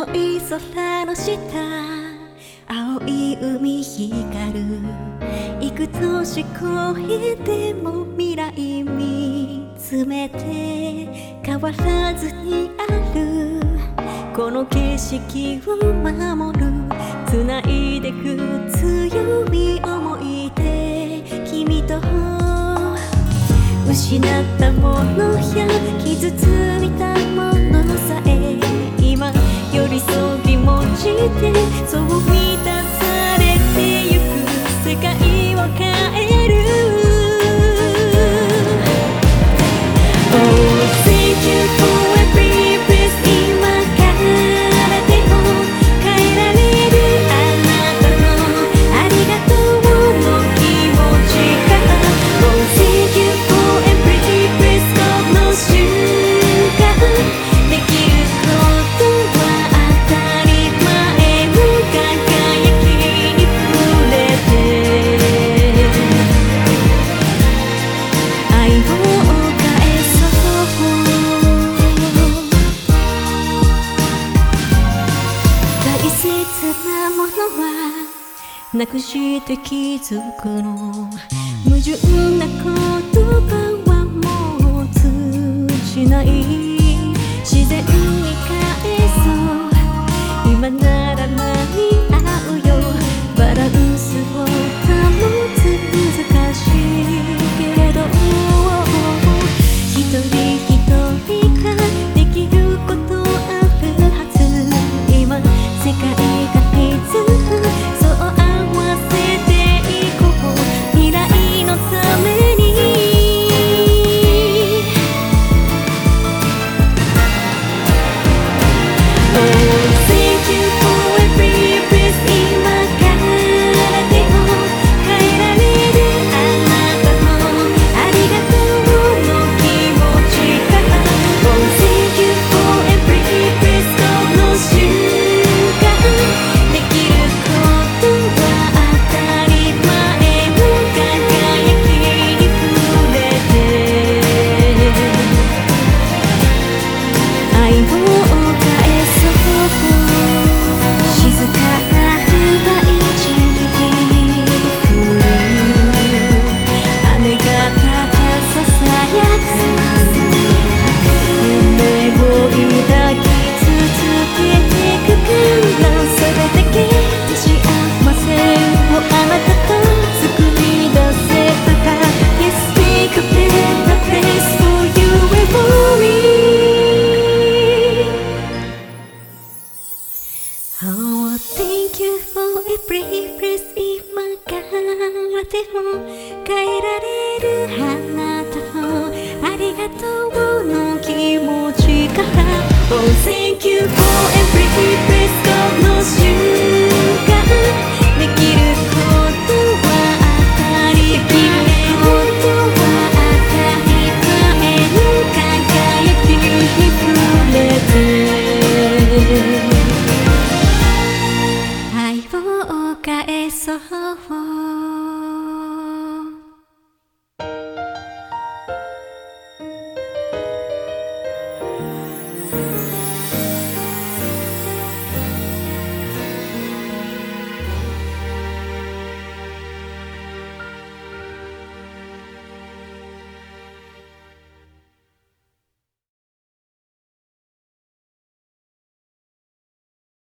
青い空の下青い海光るいくつの思考へでも未来見つめて変わらずにある。この景色を守る。繋いでく強い思い出君と失ったものや傷ついたもの。记忆走遍なくして気づくの。矛盾な言葉はもう通じない。自然に返そう。今な Oh, thank you for everything.